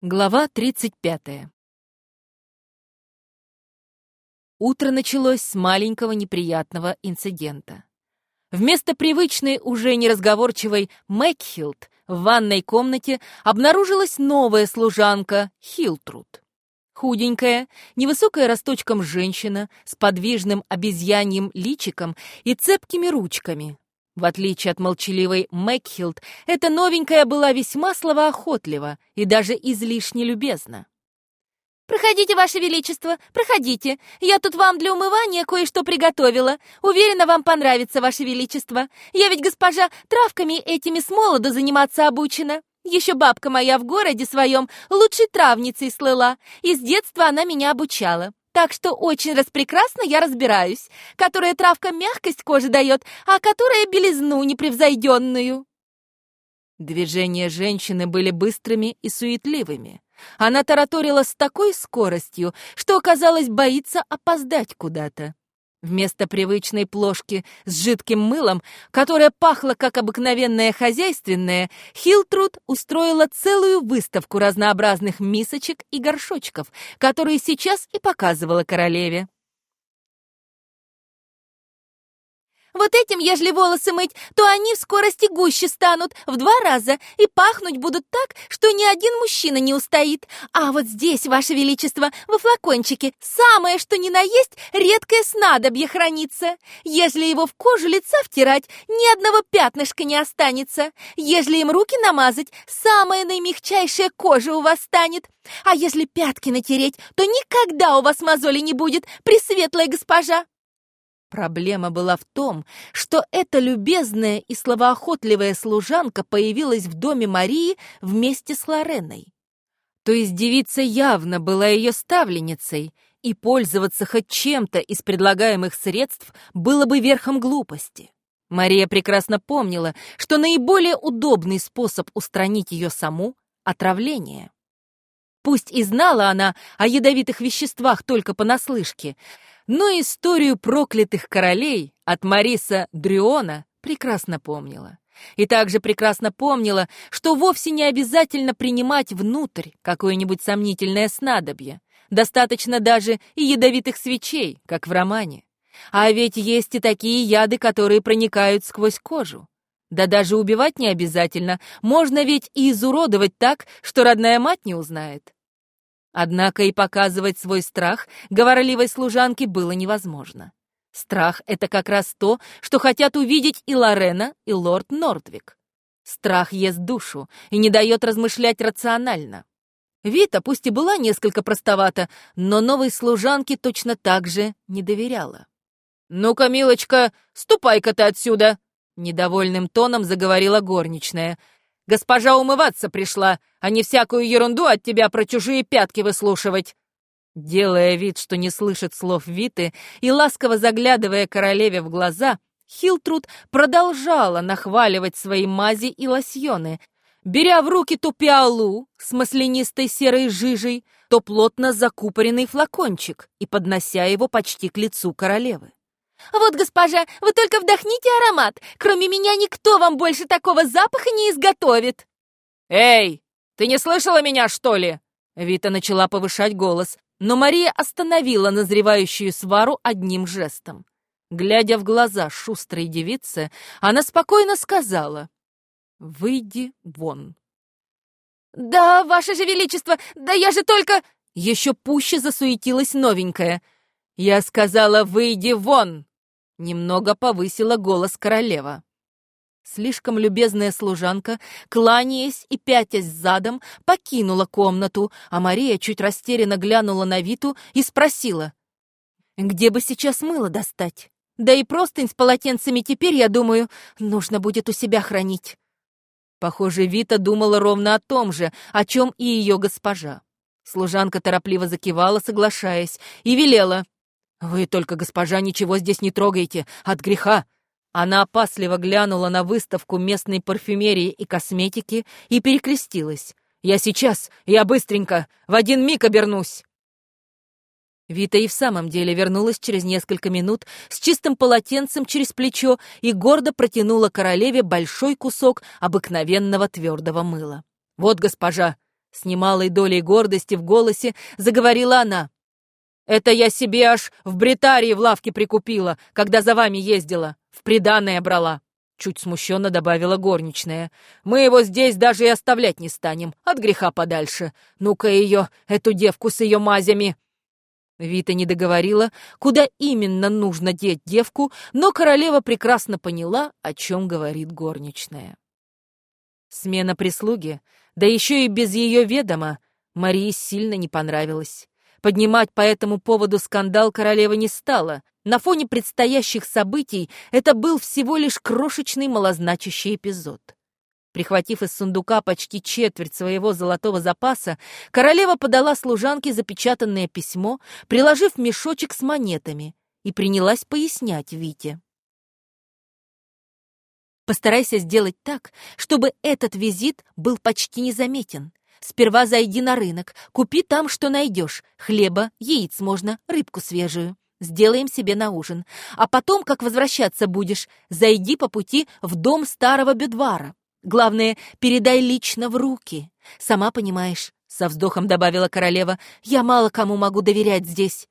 Глава 35. Утро началось с маленького неприятного инцидента. Вместо привычной, уже неразговорчивой Мэкхилд в ванной комнате обнаружилась новая служанка Хилтруд. Худенькая, невысокая росточком женщина с подвижным обезьяньим личиком и цепкими ручками, в отличие от молчаливой Мэкхилд, эта новенькая была весьма словоохотлива и даже излишне любезна. «Проходите, Ваше Величество, проходите. Я тут вам для умывания кое-что приготовила. Уверена, вам понравится, Ваше Величество. Я ведь, госпожа, травками этими с молоду заниматься обучена. Еще бабка моя в городе своем лучшей травницей слыла, и с детства она меня обучала. Так что очень распрекрасно я разбираюсь, которая травка мягкость кожи дает, а которая белизну непревзойденную. Движения женщины были быстрыми и суетливыми. Она тараторила с такой скоростью, что, казалось, боится опоздать куда-то. Вместо привычной плошки с жидким мылом, которая пахла как обыкновенная хозяйственная, Хилтруд устроила целую выставку разнообразных мисочек и горшочков, которые сейчас и показывала королеве. Вот этим, ежели волосы мыть, то они в скорости гуще станут в два раза и пахнуть будут так, что ни один мужчина не устоит. А вот здесь, Ваше Величество, во флакончике, самое что ни на есть, редкое снадобье хранится. Ежели его в кожу лица втирать, ни одного пятнышка не останется. Ежели им руки намазать, самая наимягчайшая кожа у вас станет. А если пятки натереть, то никогда у вас мозоли не будет, пресветлая госпожа. Проблема была в том, что эта любезная и словоохотливая служанка появилась в доме Марии вместе с Лореной. То есть девица явно была ее ставленницей, и пользоваться хоть чем-то из предлагаемых средств было бы верхом глупости. Мария прекрасно помнила, что наиболее удобный способ устранить ее саму — отравление. Пусть и знала она о ядовитых веществах только понаслышке, но историю проклятых королей от Мариса Дрюона прекрасно помнила. И также прекрасно помнила, что вовсе не обязательно принимать внутрь какое-нибудь сомнительное снадобье. Достаточно даже и ядовитых свечей, как в романе. А ведь есть и такие яды, которые проникают сквозь кожу. Да даже убивать не обязательно, можно ведь и изуродовать так, что родная мать не узнает. Однако и показывать свой страх говорливой служанке было невозможно. Страх — это как раз то, что хотят увидеть и Лорена, и лорд Нордвик. Страх ест душу и не дает размышлять рационально. Вита, пусть и была несколько простовата, но новой служанке точно так же не доверяла. «Ну-ка, милочка, ступай-ка ты отсюда!» Недовольным тоном заговорила горничная, Госпожа умываться пришла, а не всякую ерунду от тебя про чужие пятки выслушивать!» Делая вид, что не слышит слов Виты, и ласково заглядывая королеве в глаза, Хилтруд продолжала нахваливать свои мази и лосьоны, беря в руки то пиалу с маслянистой серой жижей, то плотно закупоренный флакончик и поднося его почти к лицу королевы. «Вот, госпожа, вы только вдохните аромат. Кроме меня никто вам больше такого запаха не изготовит». «Эй, ты не слышала меня, что ли?» Вита начала повышать голос, но Мария остановила назревающую свару одним жестом. Глядя в глаза шустрой девицы, она спокойно сказала «Выйди вон». «Да, ваше же величество, да я же только...» Еще пуще засуетилась новенькая. «Я сказала, выйди вон!» Немного повысила голос королева. Слишком любезная служанка, кланяясь и пятясь задом, покинула комнату, а Мария чуть растерянно глянула на Виту и спросила, «Где бы сейчас мыло достать? Да и простынь с полотенцами теперь, я думаю, нужно будет у себя хранить». Похоже, Вита думала ровно о том же, о чем и ее госпожа. Служанка торопливо закивала, соглашаясь, и велела, «Вы только, госпожа, ничего здесь не трогайте, от греха!» Она опасливо глянула на выставку местной парфюмерии и косметики и перекрестилась. «Я сейчас, я быстренько, в один миг обернусь!» Вита и в самом деле вернулась через несколько минут с чистым полотенцем через плечо и гордо протянула королеве большой кусок обыкновенного твердого мыла. «Вот, госпожа, С немалой долей гордости в голосе заговорила она. «Это я себе аж в Бритарии в лавке прикупила, когда за вами ездила, в приданное брала». Чуть смущенно добавила горничная. «Мы его здесь даже и оставлять не станем, от греха подальше. Ну-ка ее, эту девку с ее мазями!» Вита не договорила, куда именно нужно деть девку, но королева прекрасно поняла, о чем говорит горничная. Смена прислуги, да еще и без ее ведома, Марии сильно не понравилась. Поднимать по этому поводу скандал королева не стала. На фоне предстоящих событий это был всего лишь крошечный малозначащий эпизод. Прихватив из сундука почти четверть своего золотого запаса, королева подала служанке запечатанное письмо, приложив мешочек с монетами, и принялась пояснять Вите. Постарайся сделать так, чтобы этот визит был почти незаметен. Сперва зайди на рынок, купи там, что найдешь. Хлеба, яиц можно, рыбку свежую. Сделаем себе на ужин. А потом, как возвращаться будешь, зайди по пути в дом старого бедвара. Главное, передай лично в руки. Сама понимаешь, — со вздохом добавила королева, — я мало кому могу доверять здесь.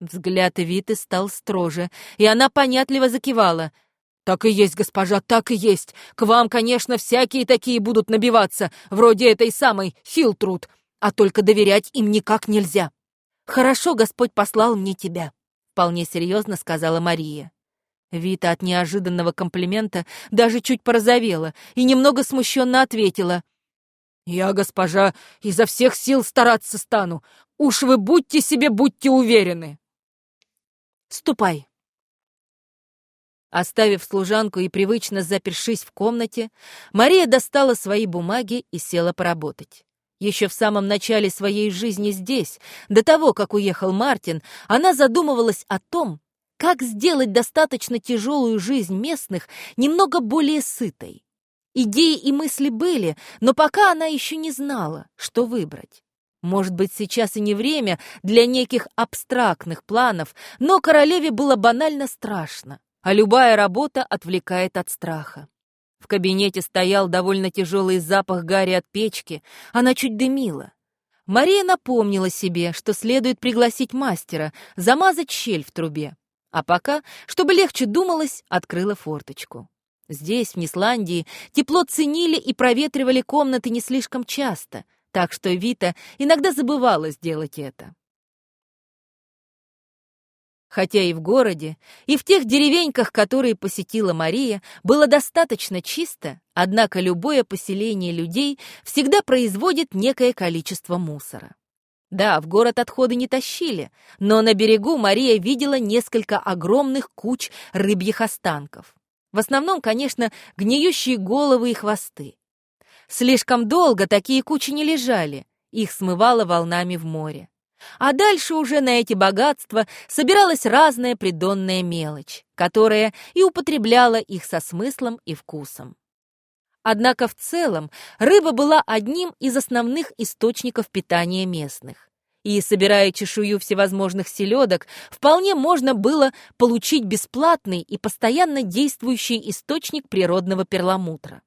Взгляд Виты стал строже, и она понятливо закивала. «Так и есть, госпожа, так и есть. К вам, конечно, всякие такие будут набиваться, вроде этой самой Хилтруд, а только доверять им никак нельзя». «Хорошо, Господь послал мне тебя», — вполне серьезно сказала Мария. Вита от неожиданного комплимента даже чуть порозовела и немного смущенно ответила. «Я, госпожа, изо всех сил стараться стану. Уж вы будьте себе, будьте уверены!» «Ступай!» Оставив служанку и привычно запершись в комнате, Мария достала свои бумаги и села поработать. Еще в самом начале своей жизни здесь, до того, как уехал Мартин, она задумывалась о том, как сделать достаточно тяжелую жизнь местных немного более сытой? Идеи и мысли были, но пока она еще не знала, что выбрать. Может быть, сейчас и не время для неких абстрактных планов, но королеве было банально страшно, а любая работа отвлекает от страха. В кабинете стоял довольно тяжелый запах гари от печки, она чуть дымила. Мария напомнила себе, что следует пригласить мастера, замазать щель в трубе. А пока, чтобы легче думалось, открыла форточку. Здесь, в Нисландии, тепло ценили и проветривали комнаты не слишком часто, так что Вита иногда забывала сделать это. Хотя и в городе, и в тех деревеньках, которые посетила Мария, было достаточно чисто, однако любое поселение людей всегда производит некое количество мусора. Да, в город отходы не тащили, но на берегу Мария видела несколько огромных куч рыбьих останков. В основном, конечно, гниющие головы и хвосты. Слишком долго такие кучи не лежали, их смывало волнами в море. А дальше уже на эти богатства собиралась разная придонная мелочь, которая и употребляла их со смыслом и вкусом. Однако в целом рыба была одним из основных источников питания местных. И, собирая чешую всевозможных селедок, вполне можно было получить бесплатный и постоянно действующий источник природного перламутра.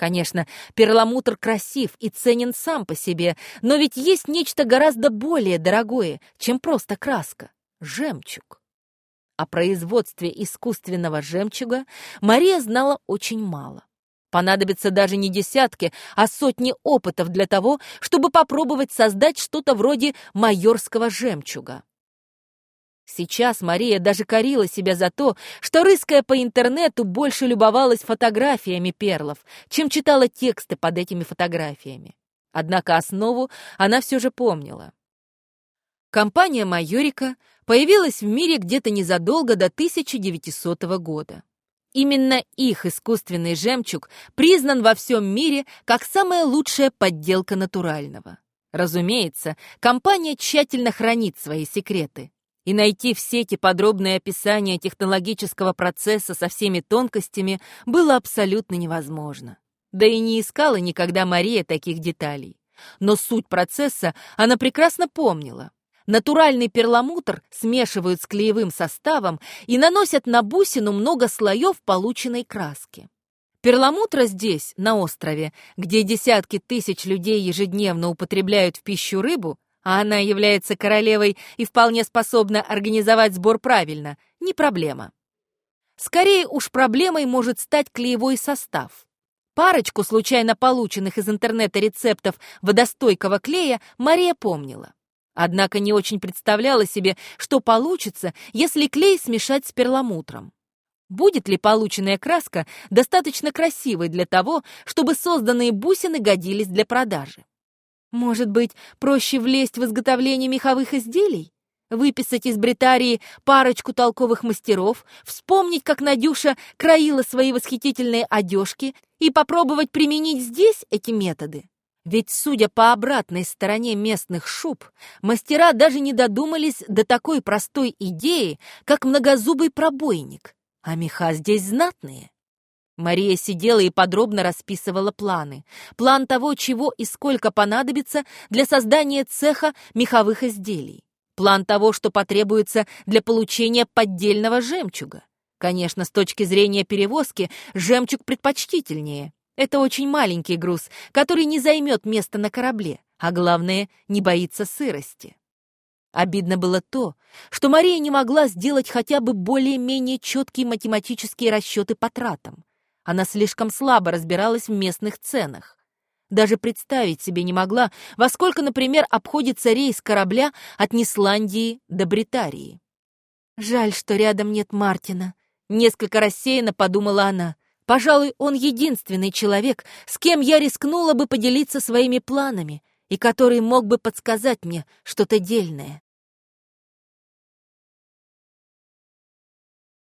Конечно, перламутр красив и ценен сам по себе, но ведь есть нечто гораздо более дорогое, чем просто краска — жемчуг. О производстве искусственного жемчуга Мария знала очень мало. Понадобится даже не десятки, а сотни опытов для того, чтобы попробовать создать что-то вроде майорского жемчуга. Сейчас Мария даже корила себя за то, что, рыская по интернету, больше любовалась фотографиями перлов, чем читала тексты под этими фотографиями. Однако основу она все же помнила. Компания «Майорика» появилась в мире где-то незадолго до 1900 года. Именно их искусственный жемчуг признан во всем мире как самая лучшая подделка натурального. Разумеется, компания тщательно хранит свои секреты. И найти в сети подробное описание технологического процесса со всеми тонкостями было абсолютно невозможно. Да и не искала никогда Мария таких деталей. Но суть процесса она прекрасно помнила. Натуральный перламутр смешивают с клеевым составом и наносят на бусину много слоев полученной краски. Перламутра здесь, на острове, где десятки тысяч людей ежедневно употребляют в пищу рыбу, а она является королевой и вполне способна организовать сбор правильно, не проблема. Скорее уж проблемой может стать клеевой состав. Парочку случайно полученных из интернета рецептов водостойкого клея Мария помнила. Однако не очень представляла себе, что получится, если клей смешать с перламутром. Будет ли полученная краска достаточно красивой для того, чтобы созданные бусины годились для продажи? Может быть, проще влезть в изготовление меховых изделий? Выписать из Бритарии парочку толковых мастеров, вспомнить, как Надюша краила свои восхитительные одежки и попробовать применить здесь эти методы? Ведь, судя по обратной стороне местных шуб, мастера даже не додумались до такой простой идеи, как многозубый пробойник — а меха здесь знатные. Мария сидела и подробно расписывала планы. План того, чего и сколько понадобится для создания цеха меховых изделий. План того, что потребуется для получения поддельного жемчуга. Конечно, с точки зрения перевозки, жемчуг предпочтительнее. Это очень маленький груз, который не займет места на корабле, а главное, не боится сырости. Обидно было то, что Мария не могла сделать хотя бы более-менее четкие математические расчеты по тратам. Она слишком слабо разбиралась в местных ценах. Даже представить себе не могла, во сколько, например, обходится рейс корабля от Нисландии до Бритарии. «Жаль, что рядом нет Мартина», — несколько рассеянно подумала она. «Пожалуй, он единственный человек, с кем я рискнула бы поделиться своими планами, и который мог бы подсказать мне что-то дельное.